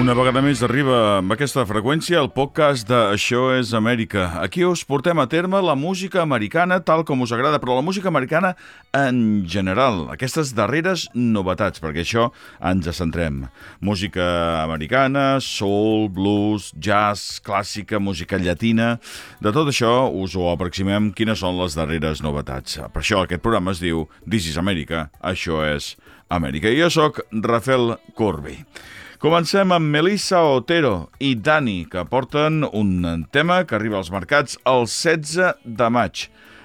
Una vegada més arriba amb aquesta freqüència el podcast de Això és Amèrica. Aquí us portem a terme la música americana tal com us agrada, però la música americana en general, aquestes darreres novetats, perquè això ens centrem. Música americana, soul, blues, jazz, clàssica, música llatina... De tot això us ho aproximem quines són les darreres novetats. Per això aquest programa es diu This is America, això és Amèrica. I jo sóc Rafael Corby. Comencem amb Melissa Otero i Dani, que porten un tema que arriba als mercats el 16 de maig,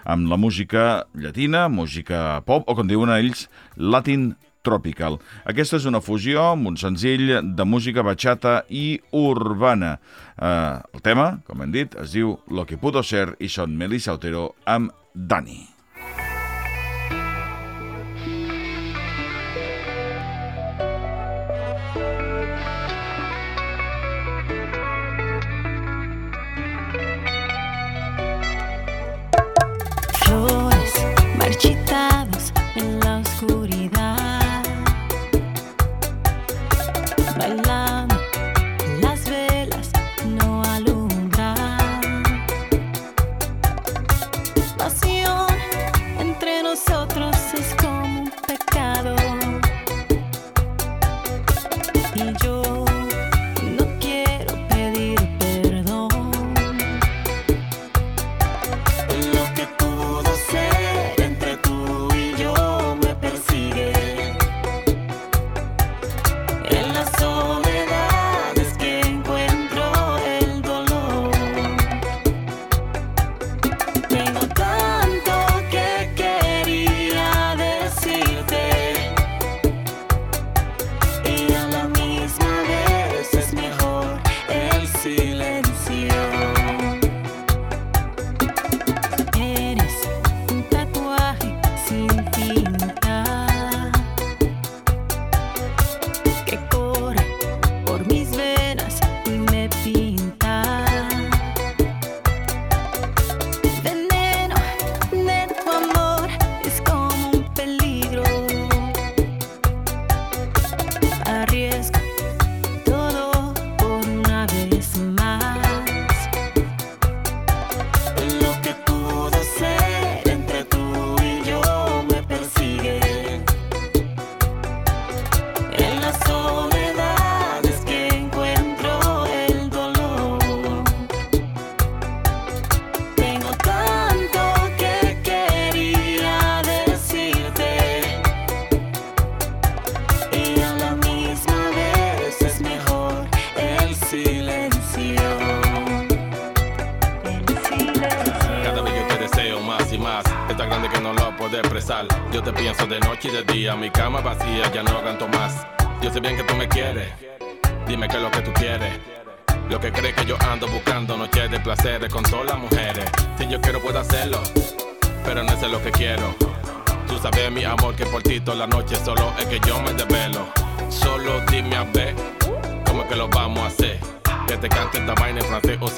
amb la música llatina, música pop, o com diuen ells, Latin Tropical. Aquesta és una fusió amb un senzill de música bachata i urbana. Eh, el tema, com hem dit, es diu Lo que pudo ser i són Melissa Otero amb Dani.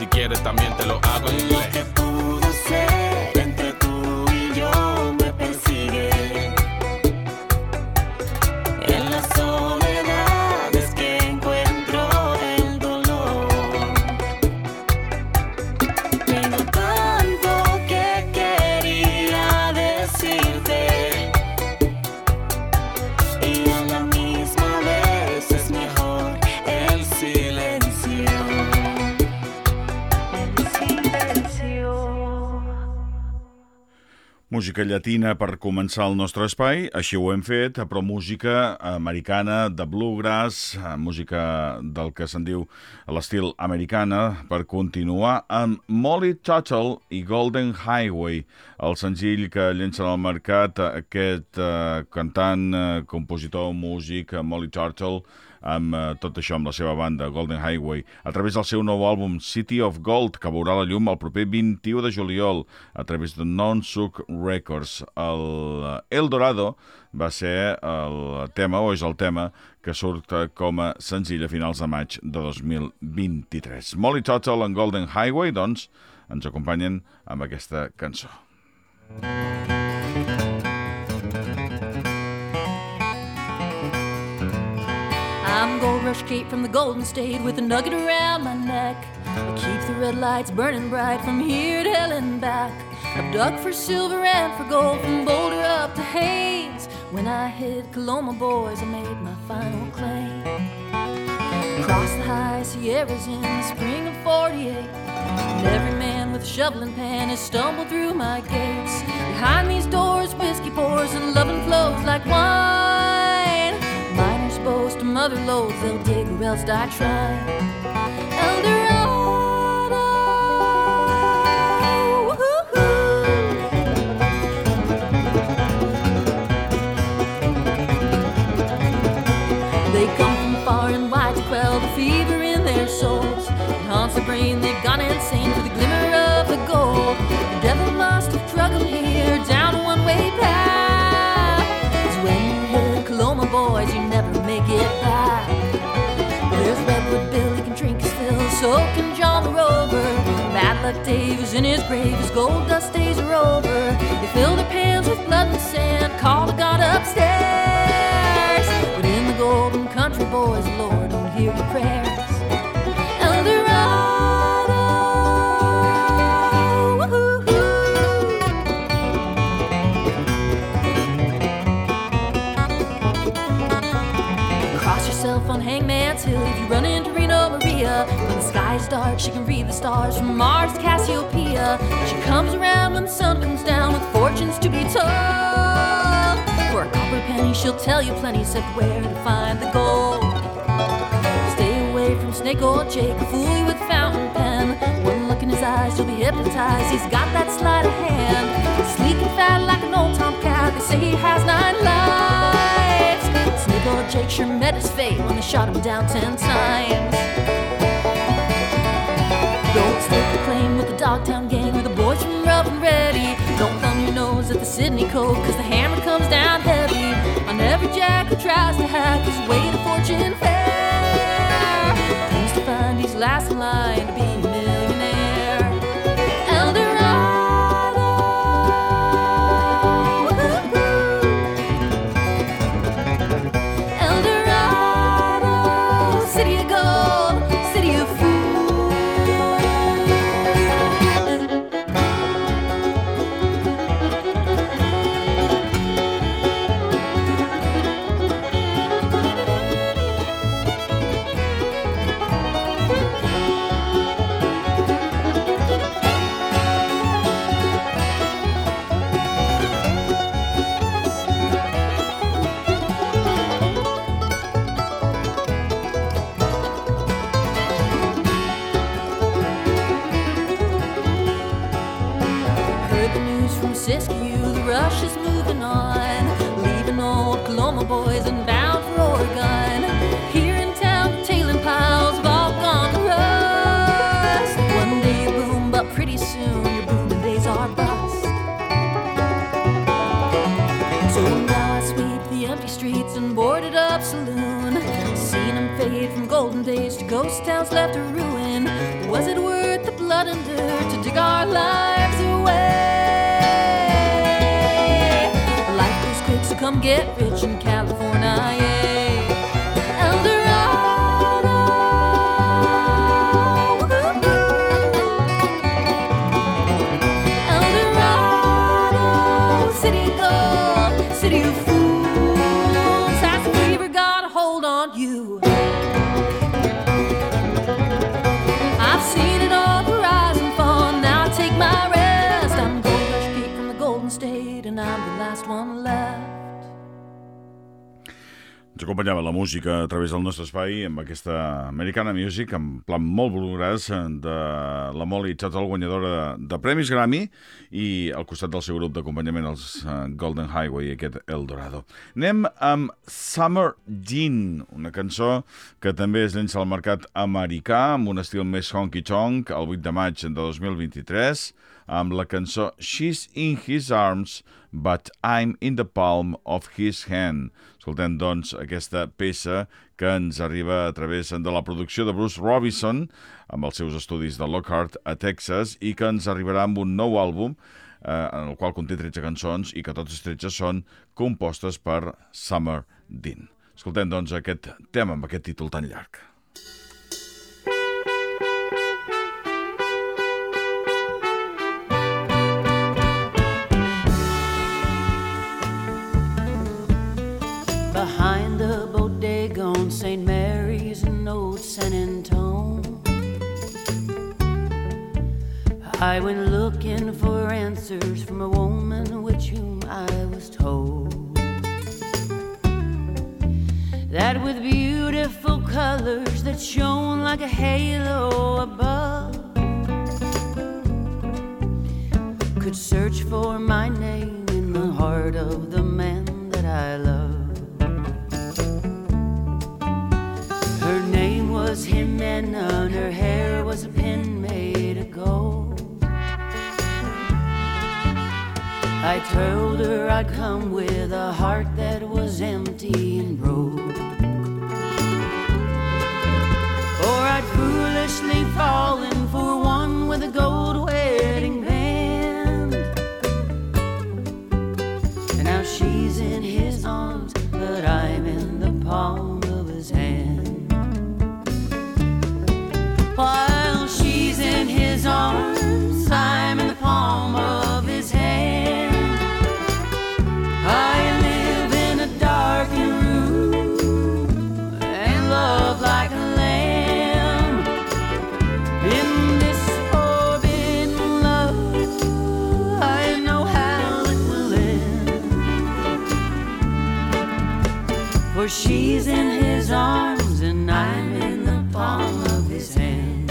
Quieres también te lo hago en inglés. Música llatina per començar el nostre espai, així ho hem fet, però música americana de bluegrass, eh, música del que se'n diu l'estil americana, per continuar amb Molly Tuttle i Golden Highway, el senzill que llencen al mercat aquest eh, cantant, eh, compositor, músic, Molly Tuttle, amb eh, tot això amb la seva banda Golden Highway a través del seu nou àlbum City of Gold que veurà la llum el proper 21 de juliol a través de Non-Suc Records. El eh, El Dorado va ser el tema o és el tema que surt eh, com a senzill a finals de maig de 2023 Molly Tuttle en Golden Highway doncs ens acompanyen amb aquesta cançó. I'm Gold Rush cape from the Golden State with a nugget around my neck. I keep the red lights burning bright from here to hell and back. I've dug for silver and for gold from Boulder up to Hayes. When I hit Coloma, boys, I made my final claim. Across the high Sierras in the spring of 48. And every man with a shovel and pan has stumbled through my gates. Mother loads, they'll dig or else die trying. They come from far and wide to quell the fever in their souls. It haunts brain, they've gone insane can John the Rover. Bad luck Dave is in his grave, his gold dust days are over. They fill their pans with blood and sand, call the God upstairs. But in the golden country, boys, the Lord don't hear your prayers. She can read the stars from Mars Cassiopeia. She comes around when the sun comes down with fortunes to be told. For a copper penny, she'll tell you plenty, except where to find the gold. Stay away from Snake or Jake, fool you with fountain pen. One look in his eyes, you'll be hypnotized. He's got that sleight of hand. Sleek and fat like an old tomcat, they say he has nine lives. Snake or Jake sure met his fate when they shot him down ten times. Don't stake a claim with the Dogtown gang or the boys from Rough and Ready. Don't thumb your nose at the Sydney Code, cause the hammer comes down heavy on every jack who tries to hack his way to ghost towns left to ruin. Was it worth the blood and dirt to dig our lives away? Life goes quick, so come get rich in California. city of city of fools. Fever got a hold on you? Acompanyava la música a través del nostre espai amb aquesta Americana Music, en plan molt bluegrass, de la Molly Tuttle, guanyadora de Premis Grammy, i al costat del seu grup d'acompanyament, els eh, Golden Highway, aquest El Dorado. Anem amb Summer Jean, una cançó que també es llença al mercat americà, amb un estil més honky-tonk, el 8 de maig de 2023, amb la cançó She's in His Arms, But I'm in the Palm of His Hand. Escoltem, doncs, aquesta peça que ens arriba a través de la producció de Bruce Robinson amb els seus estudis de Lockhart a Texas i que ens arribarà amb un nou àlbum eh, en el qual conté 13 cançons i que totes 13 són compostes per Summer Dean. Escoltem, doncs, aquest tema amb aquest títol tan llarg. I went looking for answers from a woman which whom I was told that with beautiful colors that shone like a halo above could search for my name in the heart of the man that I love. Her name was Jimena, and her hair was a I told her I'd come with a heart that was empty and broke. Or I'd foolishly fallen for one with a gold she's in his arms and I'm in the palm of his hand.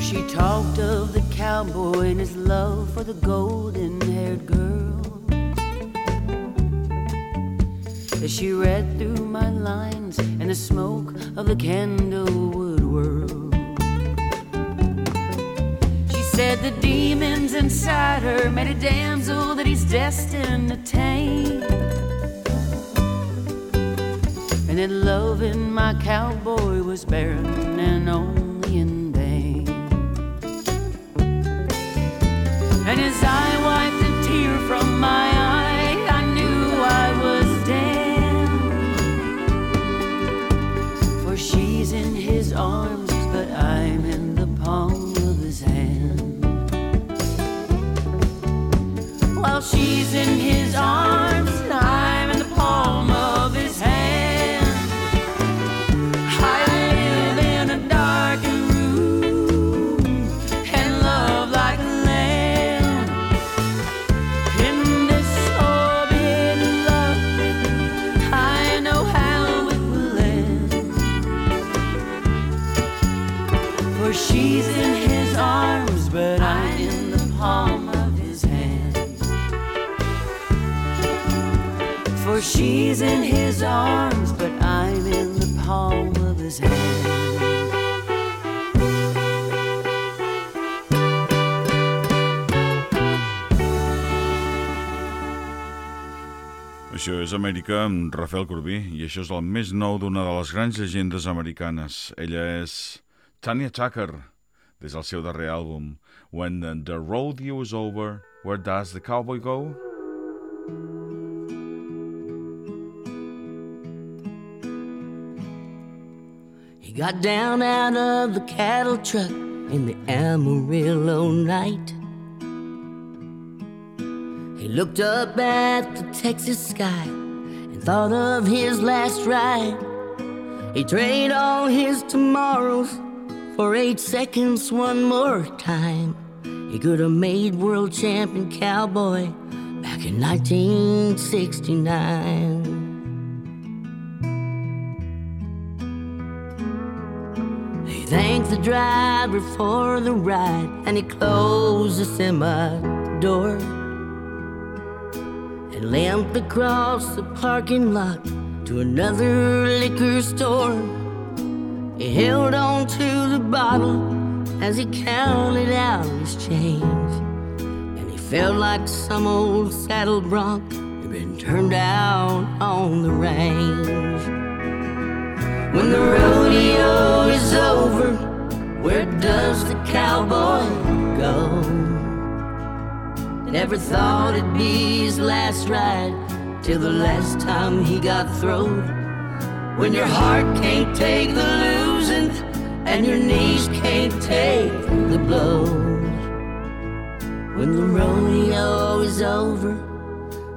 She talked of the cowboy and his love for the golden haired girl. As she read through my lines in the smoke of the candlewood The demons inside her made a damsel oh, that he's destined to tame. And that loving my cowboy was barren and only in vain. And as I wiped a tear from my eye, és Amèrica amb Rafael Corbí i això és el més nou d'una de les grans llegendes americanes. Ella és Tanya Tucker, des del seu darrer àlbum When the Rodeo is Over, Where Does the Cowboy Go? He got down out of the cattle truck in the Amarillo night. He looked up at the Texas sky thought of his last ride. He traded all his tomorrows for eight seconds one more time. He could have made world champion cowboy back in 1969. He thanked the driver for the ride and he closed the semi door and limped across the parking lot to another liquor store. He held on to the bottle as he counted out his change, and he felt like some old saddle bronc had been turned out on the range. When the rodeo is over, Where does the cowboy go? Never thought it'd be his last ride till the last time he got throwed. When your heart can't take the losing and your knees can't take the blows. When the rodeo is over,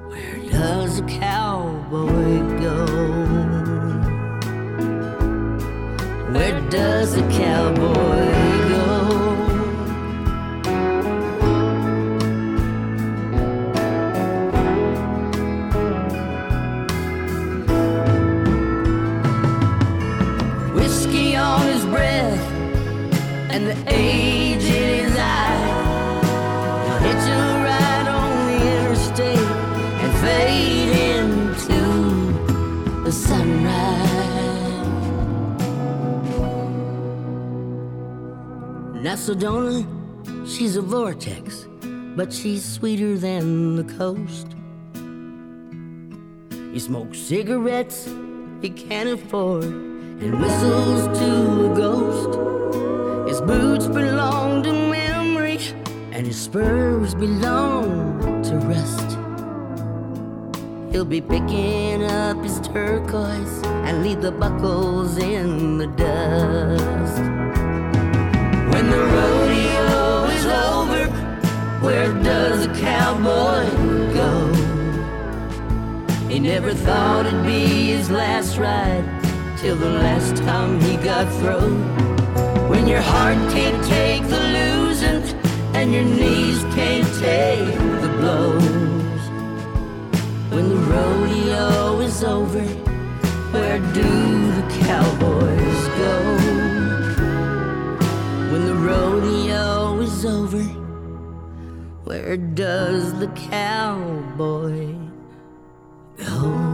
where does a cowboy go? Where does a cowboy Nasadona, she's a vortex, but she's sweeter than the coast. He smokes cigarettes he can't afford and whistles to a ghost. His boots belong to memory and his spurs belong to rust. He'll be picking up his turquoise and leave the buckles in the dust. When the rodeo is over, where does the cowboy go? He never thought it'd be his last ride till the last time he got thrown. When your heart can't take the losing and your knees can't take the blows. When the rodeo is over, where do the cowboys go? When the rodeo is over, where does the cowboy go?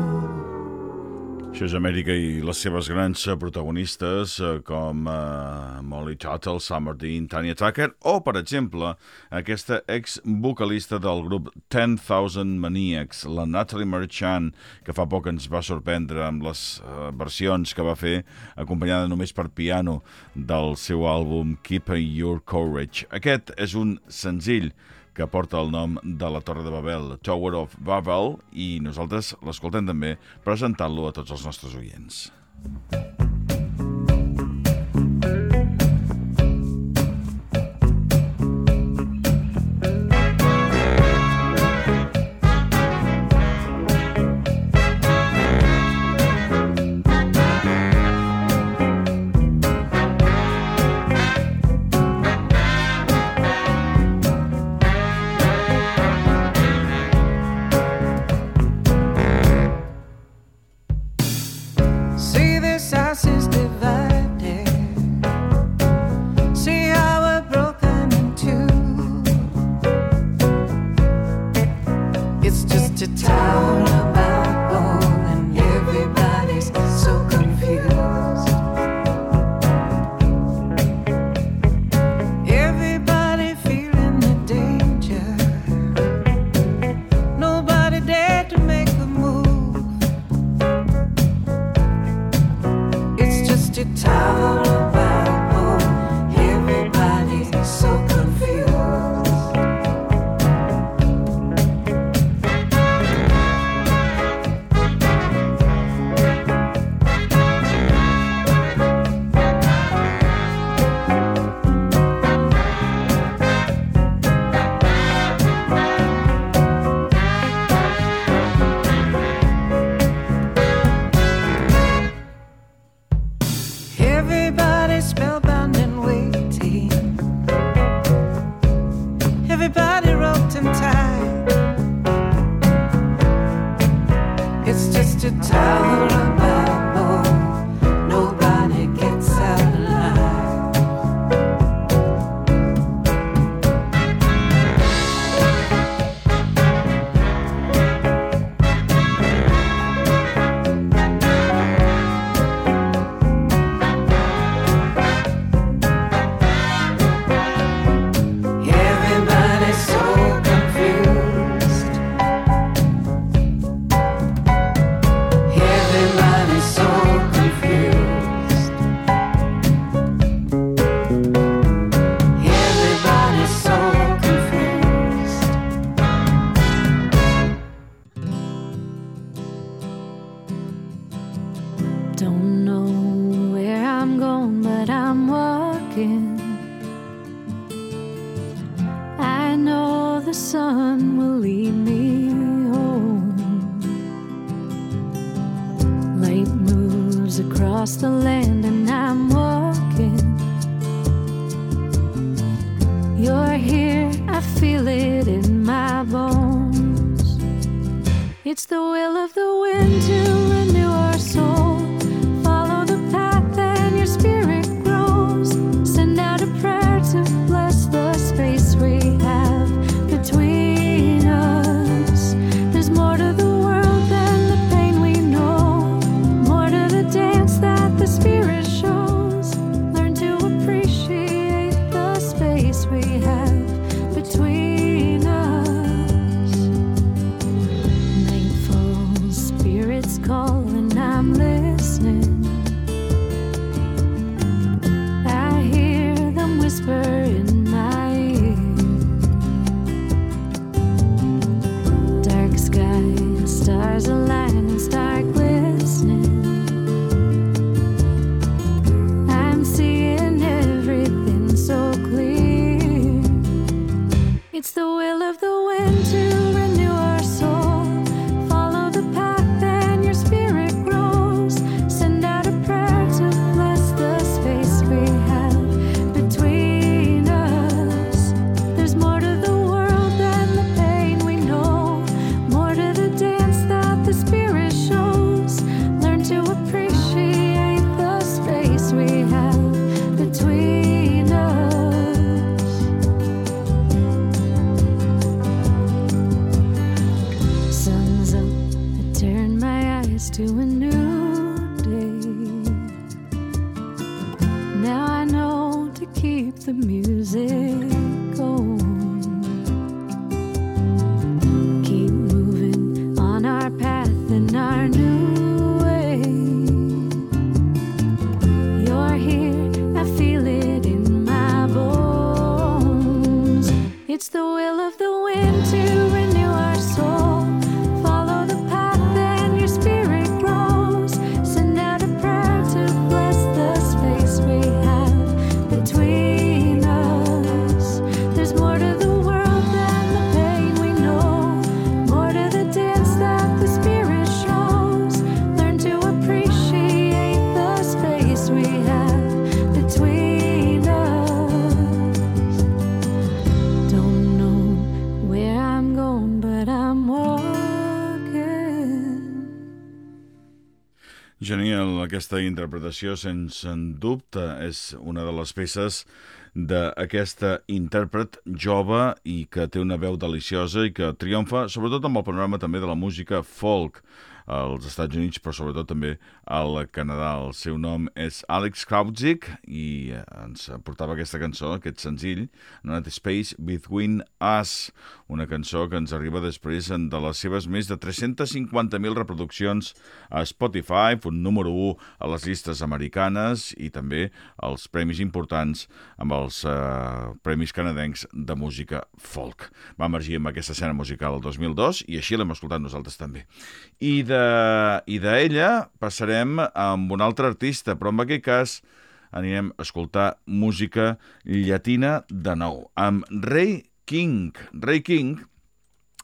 Això és Amèrica i les seves grans eh, protagonistes eh, com eh, Molly Tuttle, Summer Dean, Tanya Tucker o, per exemple, aquesta ex-vocalista del grup 10,000 Maniacs, la Natalie Merchant, que fa poc ens va sorprendre amb les eh, versions que va fer acompanyada només per piano del seu àlbum Keep Your Courage. Aquest és un senzill que porta el nom de la Torre de Babel, Tower of Babel, i nosaltres l'escoltem també presentant-lo a tots els nostres oients. See aquesta interpretació, sense dubte, és una de les peces d'aquesta intèrpret jove i que té una veu deliciosa i que triomfa, sobretot amb el panorama també de la música folk als Estats Units, però sobretot també al Canadà. El seu nom és Alex Krautzik i eh, ens portava aquesta cançó, aquest senzill, Not Space Between Us, una cançó que ens arriba després de les seves més de 350.000 reproduccions a Spotify, un número 1 a les llistes americanes i també els premis importants amb els eh, Premis Canadencs de Música Folk. Va emergir amb aquesta escena musical el 2002 i així l'hem escoltat nosaltres també. I de i d'ella passarem amb un altre artista, però en aquest cas anirem a escoltar música llatina de nou, amb Ray King. Ray King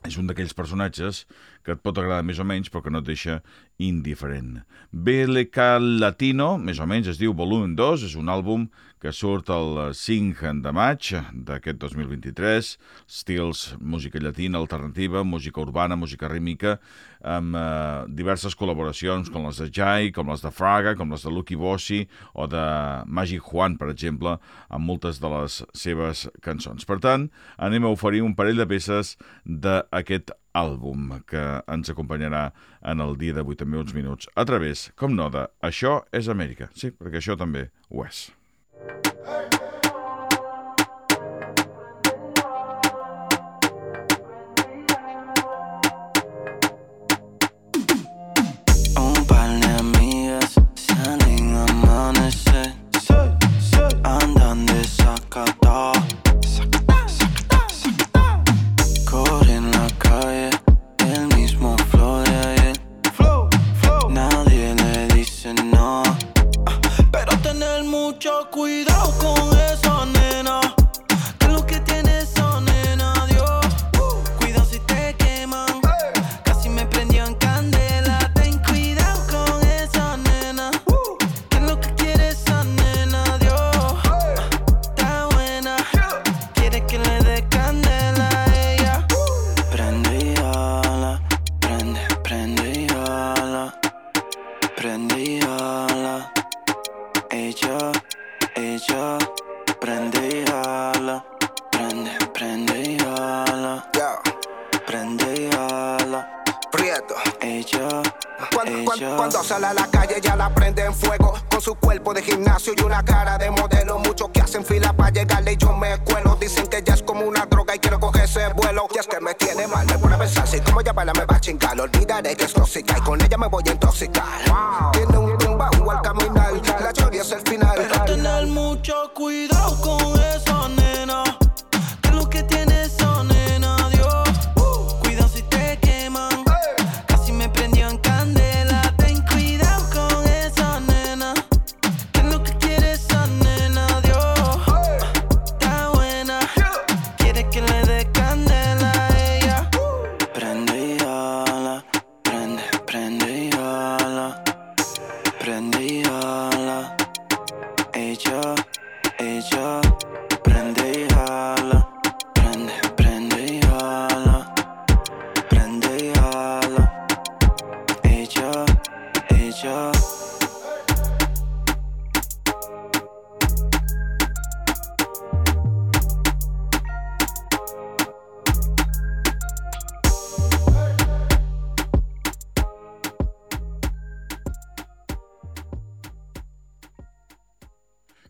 és un d'aquells personatges que et pot agradar més o menys, però que no et deixa indiferent. BLK Latino, més o menys es diu Volumen 2, és un àlbum que surt el 5 de maig d'aquest 2023, estils música llatina, alternativa, música urbana, música rítmica, amb eh, diverses col·laboracions com les de Jai, com les de Fraga, com les de Lucky Bossi o de Magic Juan, per exemple, amb moltes de les seves cançons. Per tant, anem a oferir un parell de peces d'aquest àlbum que ens acompanyarà en el dia d'avui també uns minuts a través, com no, de Això és Amèrica. Sí, perquè això també ho és. Un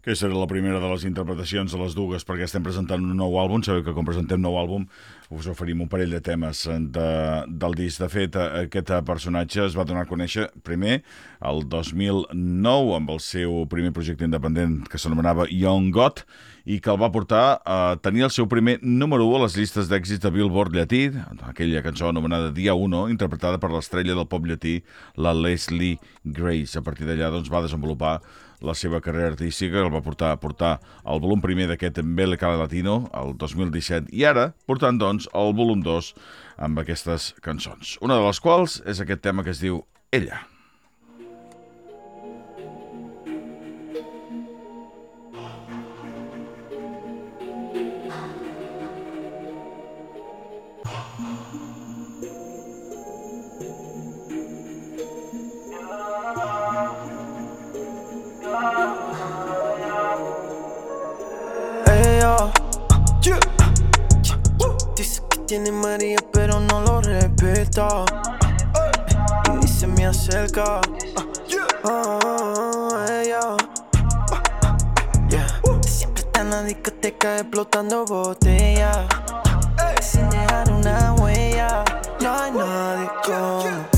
Aquesta era la primera de les interpretacions de les dues perquè estem presentant un nou àlbum. Sabeu que quan presentem nou àlbum us oferim un parell de temes de, del disc. De fet, eh, aquest personatge es va donar a conèixer primer el 2009 amb el seu primer projecte independent que s'anomenava Young God i que el va portar a tenir el seu primer número 1 a les llistes d'èxits de Billboard llatí, aquella cançó anomenada Dia 1, interpretada per l'estrella del pop llatí, la Leslie Grace. A partir d'allà doncs, va desenvolupar la seva carrera artística, el va portar a portar el volum primer d'aquest Mbele Cala Latino el 2017 i ara portant doncs el volum 2 amb aquestes cançons. Una de les quals és aquest tema que es diu. Ella Y se me acerca. Ella yeah. siempre está en la discoteca explotando botellas. Sin dejar una huella. No hay nadie como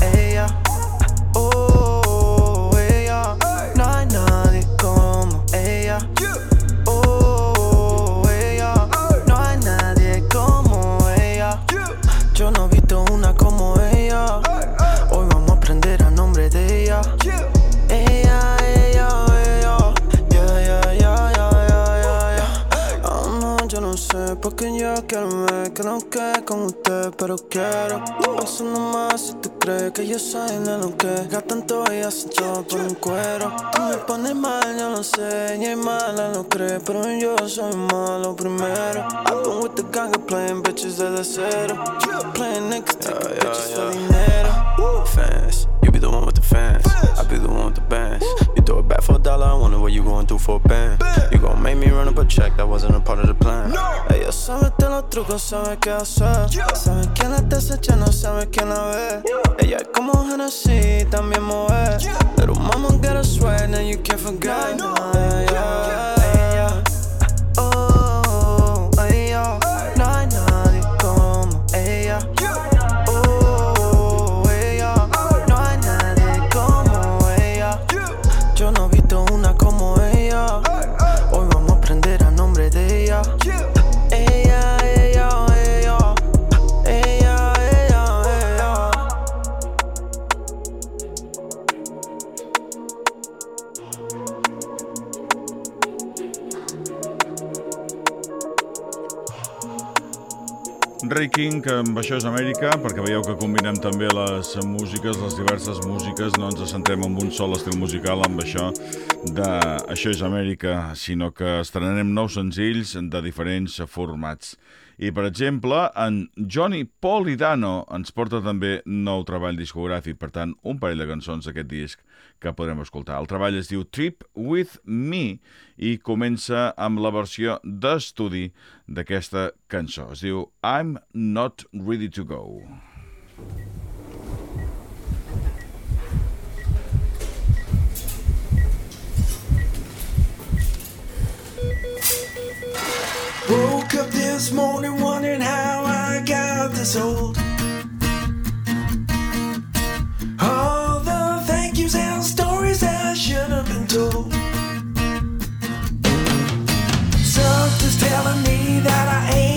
que no quede con usted, pero quiero. Eso nomás si tú crees que yo soy de lo que gastan todo y hacen todo por un cuero. Tú me pones mal, yo lo sé, y es mala lo cree, pero yo soy malo primero. I've been with the gang playing bitches desde cero. Playing niggas, taking bitches for dinero. Fans. You be the one with the fans. I be the one with the bands. You throw it back for a dollar. I wonder what you going through for a band. You gon' make me run up a check that wasn't a part of the plan. Ella sabe de los trucos, sabe qué hacer. Sabe quién la está acechando, sabe quién la ve. Ella es como Hennessy, también mueve. Little mama got a sweat, and you can't forget. Ella, ella. Ray King, amb això és Amèrica, perquè veieu que combinem també les músiques, les diverses músiques, no ens centrem en un sol estil musical amb això de Això és Amèrica, sinó que estrenarem nous senzills de diferents formats. I, per exemple, en Johnny Polidano ens porta també nou treball discogràfic, per tant, un parell de cançons d'aquest disc que podrem escoltar. El treball es diu Trip With Me i comença amb la versió d'estudi d'aquesta cançó. Es diu I'm Not Ready To Go. Woke up this morning wondering how I got this old. Telling me that I ain't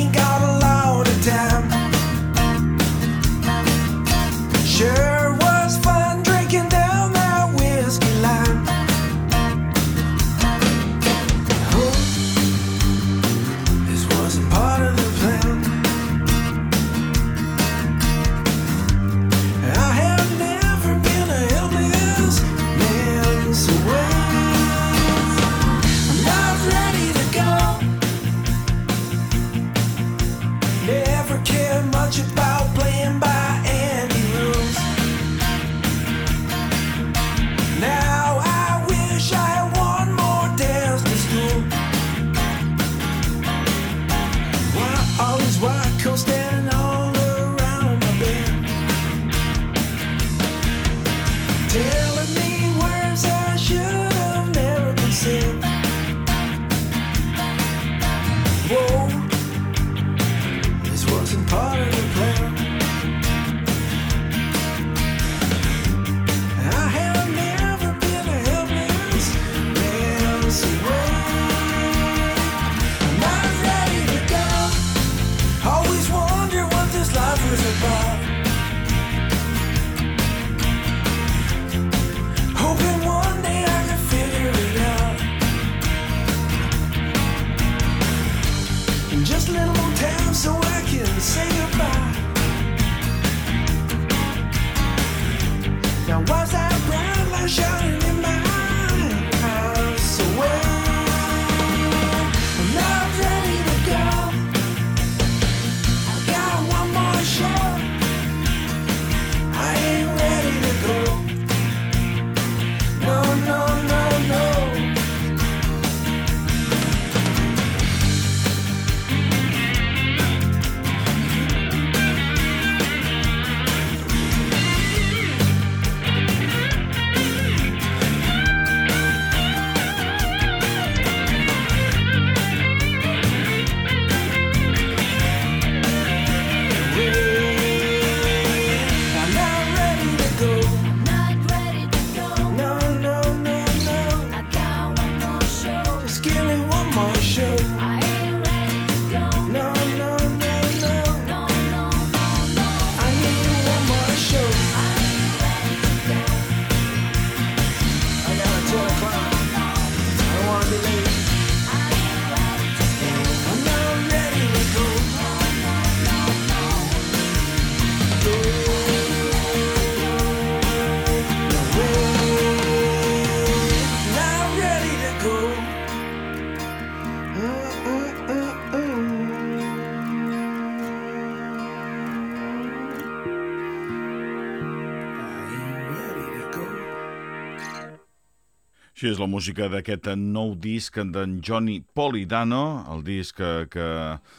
Així és la música d'aquest nou disc d'en Johnny Polidano, el disc que, que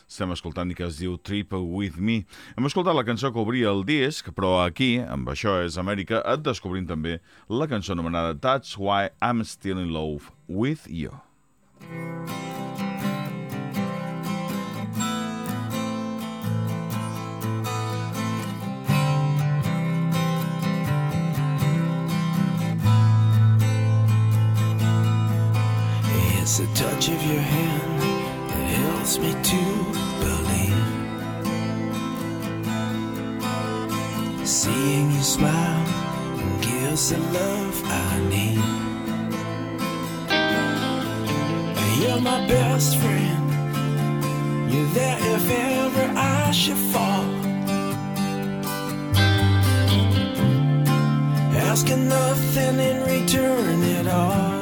estem escoltant i que es diu Trip With Me. Hem escoltat la cançó que obria el disc, però aquí, amb això és Amèrica, et descobrim també la cançó anomenada That's Why I'm Still in Love With You. It's the touch of your hand that helps me to believe. Seeing you smile gives the love I need. You're my best friend. You're there if ever I should fall. Asking nothing in return at all.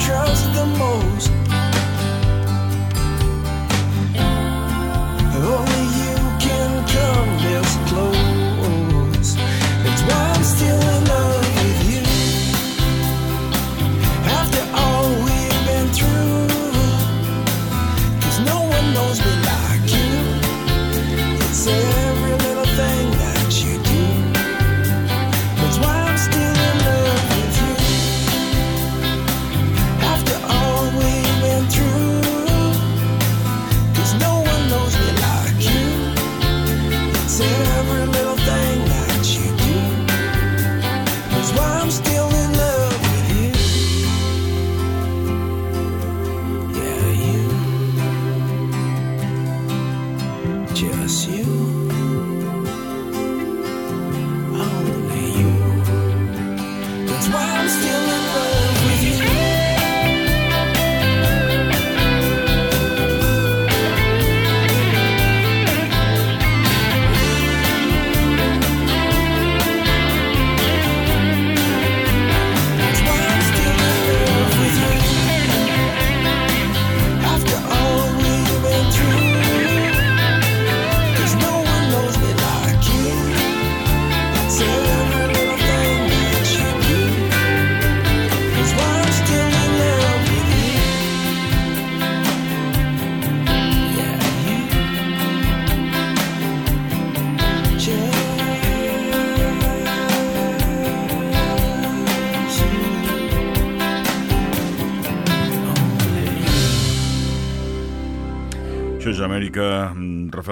trust the most.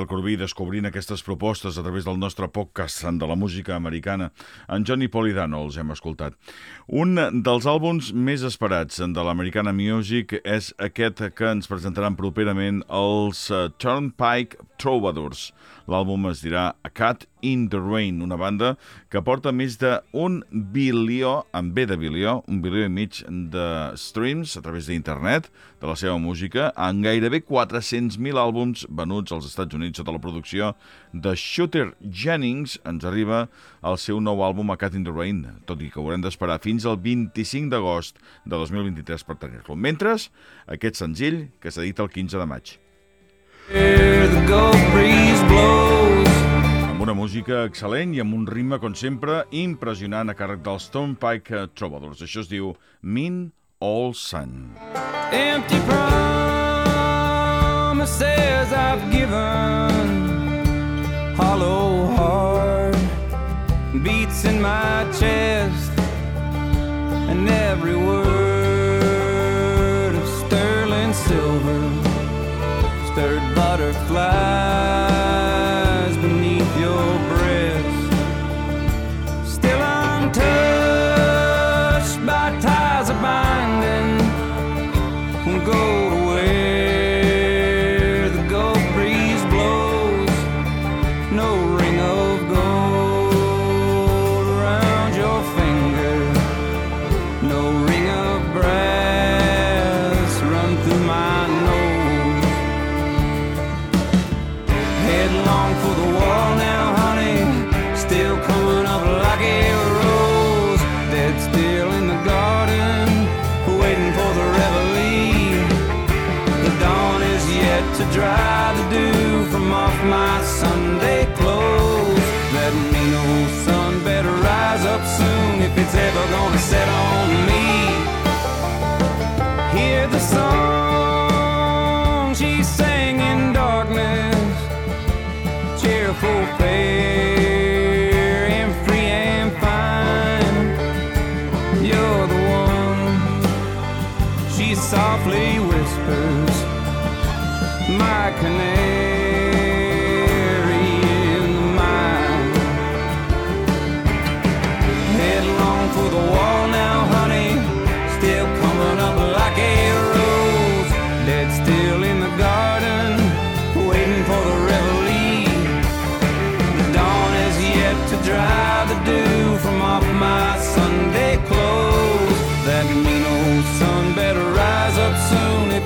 Corbí descobrint aquestes propostes a través del nostre podcast de la música americana. En Johnny Polidano els hem escoltat. Un dels àlbums més esperats de l'Americana Music és aquest que ens presentaran properament els eh, Turnpike Troubadours. L'àlbum es dirà A Cat in the Rain, una banda que porta més d'un bilió, en B de bilió, un bilió i mig de streams a través d'internet de la seva música, en gairebé 400.000 àlbums venuts als Estats Units sota la producció de Shooter Jennings, ens arriba el seu nou àlbum A Cat in the Rain, tot i que haurem d'esperar fins al 25 d'agost de 2023 per tenir-lo. Mentre, aquest senzill que s'edita el 15 de maig. Amb una música excel·lent i amb un ritme, com sempre, impressionant a càrrec dels Turnpike Troubadours. Això es diu Mean All Sun. Empty promises I've given. Hollow heart beats in my chest, and every word of sterling silver stirred my Sunday clothes. That mean old sun better rise up soon if it's ever gonna set on me.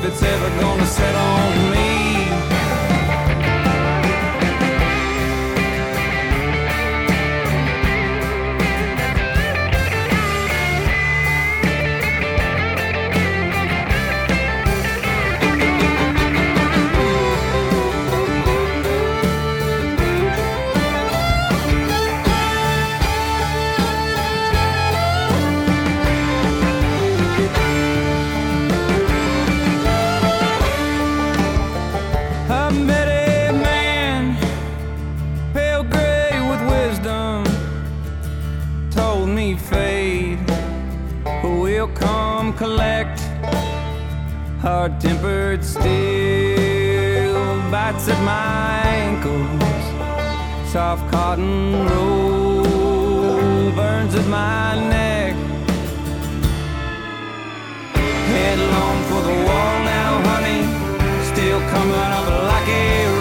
If it's ever gonna set on me. Hard tempered steel bites at my ankles. Soft cotton roll burns at my neck. Headlong for the wall now, honey. Still coming up like a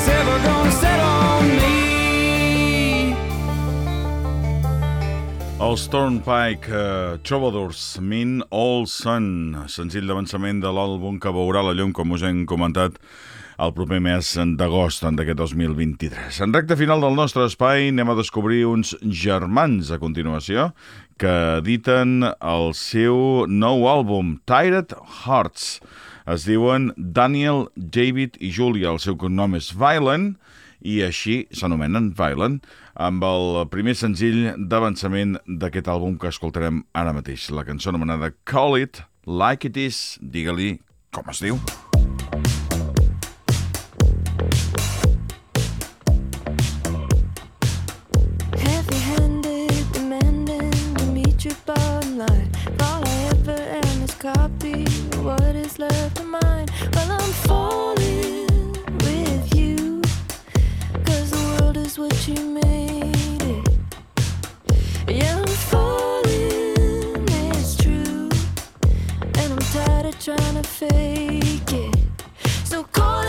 it's ever gonna set on me. Els Turnpike uh, Troubadours, Mean All Sun, senzill d'avançament de l'àlbum que veurà la llum, com us hem comentat, el proper mes d'agost d'aquest 2023. En recte final del nostre espai anem a descobrir uns germans a continuació que editen el seu nou àlbum, Tired Hearts. Es diuen Daniel, David i Julia. El seu cognom és Violent i així s'anomenen Violent, amb el primer senzill d'avançament d'aquest àlbum que escoltarem ara mateix, la cançó anomenada Call It Like It Is, digue-li com es diu. Heavy-handed, demanding to meet your ever is left of mine. Well, I'm falling with you, 'cause the world is what you made it. Yeah, I'm falling, it's true, and I'm tired of trying to fake it. So call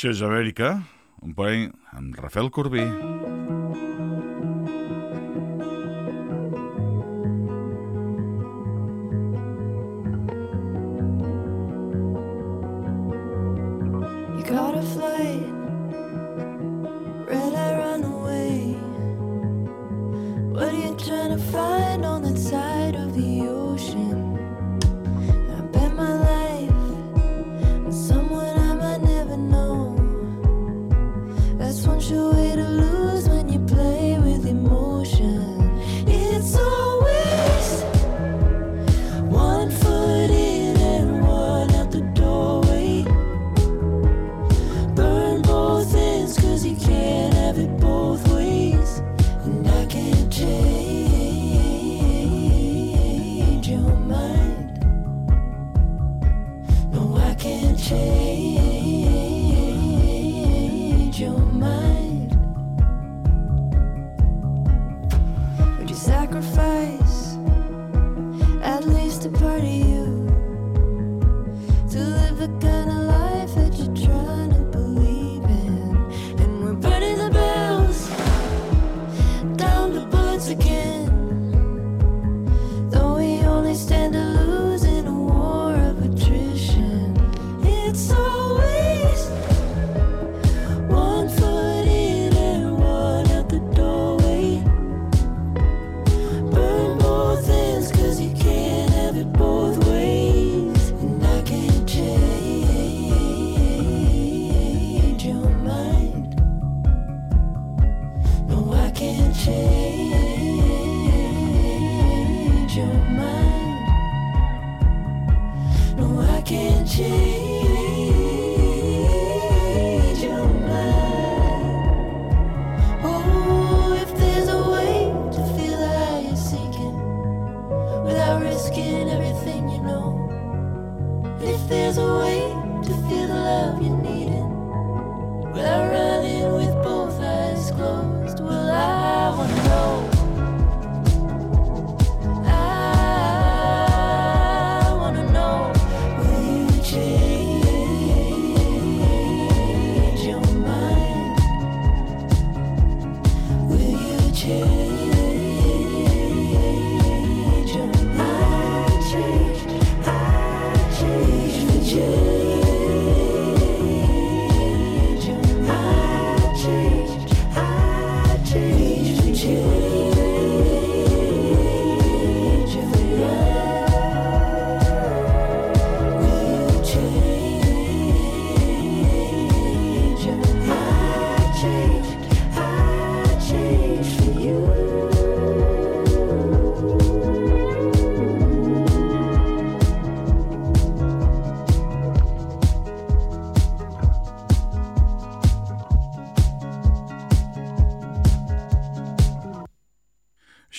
Això és Amèrica, un parell amb Rafael Corbí. You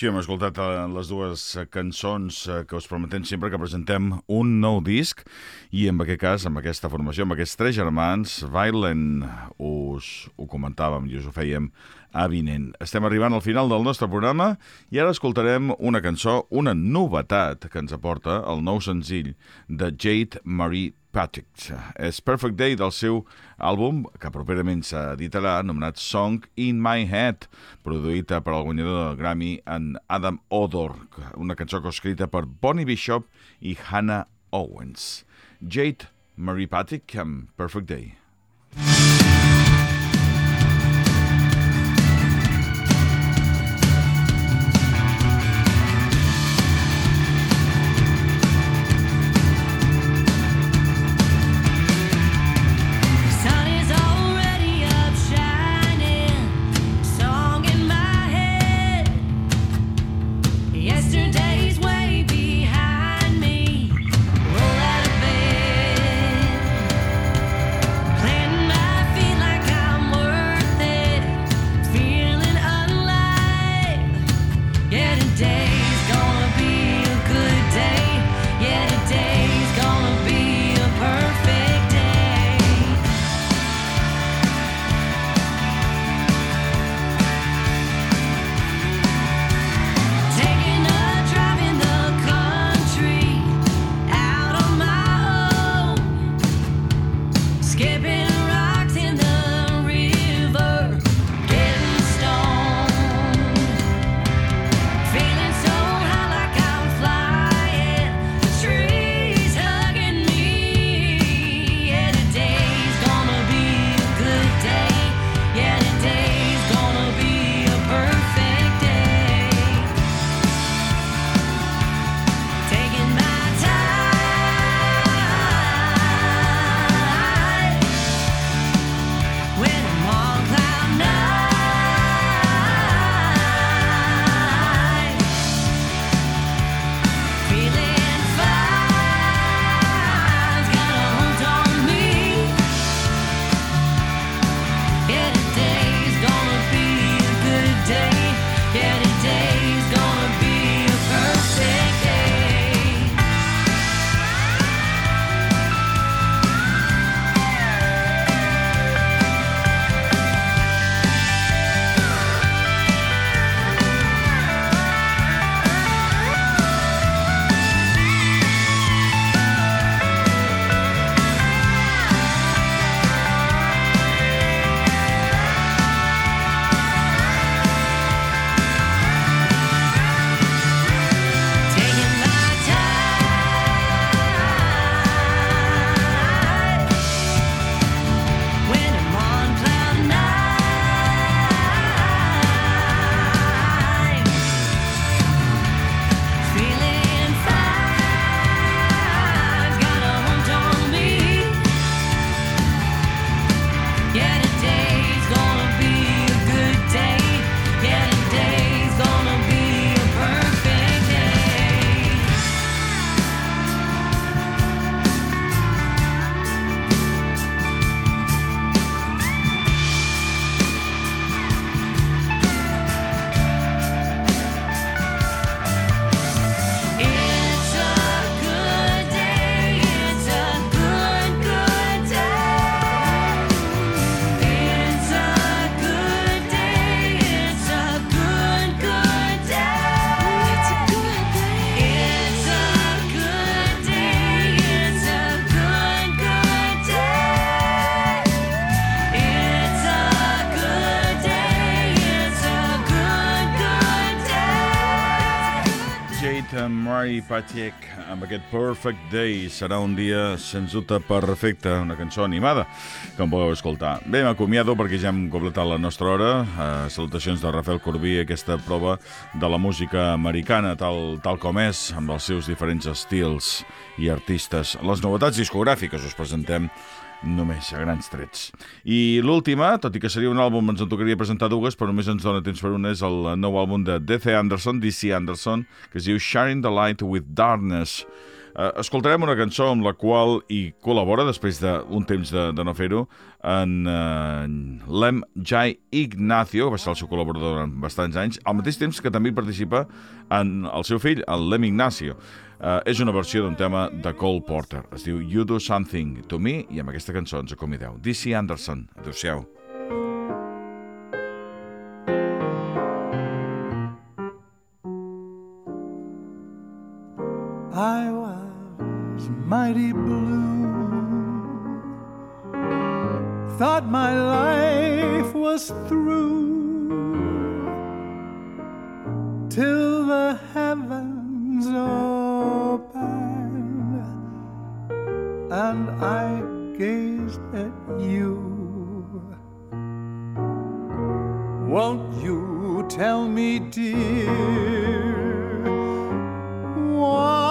Sí, hem escoltat eh, les dues eh, cançons eh, que us prometem sempre que presentem un nou disc i en aquest cas, amb aquesta formació, amb aquests tres germans, Violent, us ho comentàvem i us ho fèiem avinent. Estem arribant al final del nostre programa i ara escoltarem una cançó, una novetat que ens aporta el nou senzill de Jade Marie Patrick. És Perfect Day del seu àlbum, que properament s'editarà, anomenat Song in My Head, produïta per al guanyador del Grammy en Adam Odor, una cançó escrita per Bonnie Bishop i Hannah Owens. Jade Marie Patrick amb Perfect Day. Sun Patek amb aquest Perfect Day. Serà un dia, sens dubte, perfecte, una cançó animada, com podeu escoltar. Bé, m'acomiado perquè ja hem completat la nostra hora. Uh, salutacions de Rafael Corbí, aquesta prova de la música americana, tal, tal com és, amb els seus diferents estils i artistes. Les novetats discogràfiques us presentem només a grans trets. I l'última, tot i que seria un àlbum, ens en tocaria presentar dues, però només ens dona temps per una, és el nou àlbum de D.C. Anderson, D.C. Anderson, que es diu Sharing the Light with Darkness. Uh, escoltarem una cançó amb la qual hi col·labora, després d'un temps de, de no fer-ho, en uh, Lem Jai Ignacio, que va ser el seu col·laborador durant bastants anys, al mateix temps que també participa en el seu fill, el Lem Ignacio. Uh, és una versió d'un tema de Cole Porter. Es diu You Do Something To Me i amb aquesta cançó ens acomideu. D.C. Anderson. Adéu-siau. Thought my life was through. Till the heavens opened and I gazed at you. Won't you tell me, dear? Why,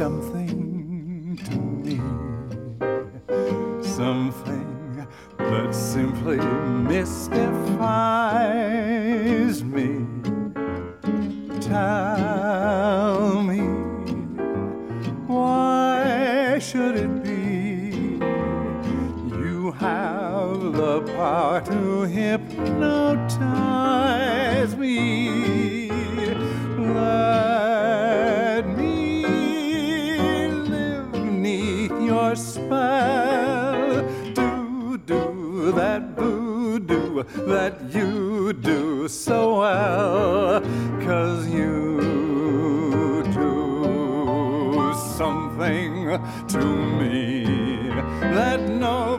something to me, something that simply mystifies me. Tell me, why should it be you have the power to hypnotize me? Your spell. Do do that voodoo that you do so well. Cause you do something to me that nobody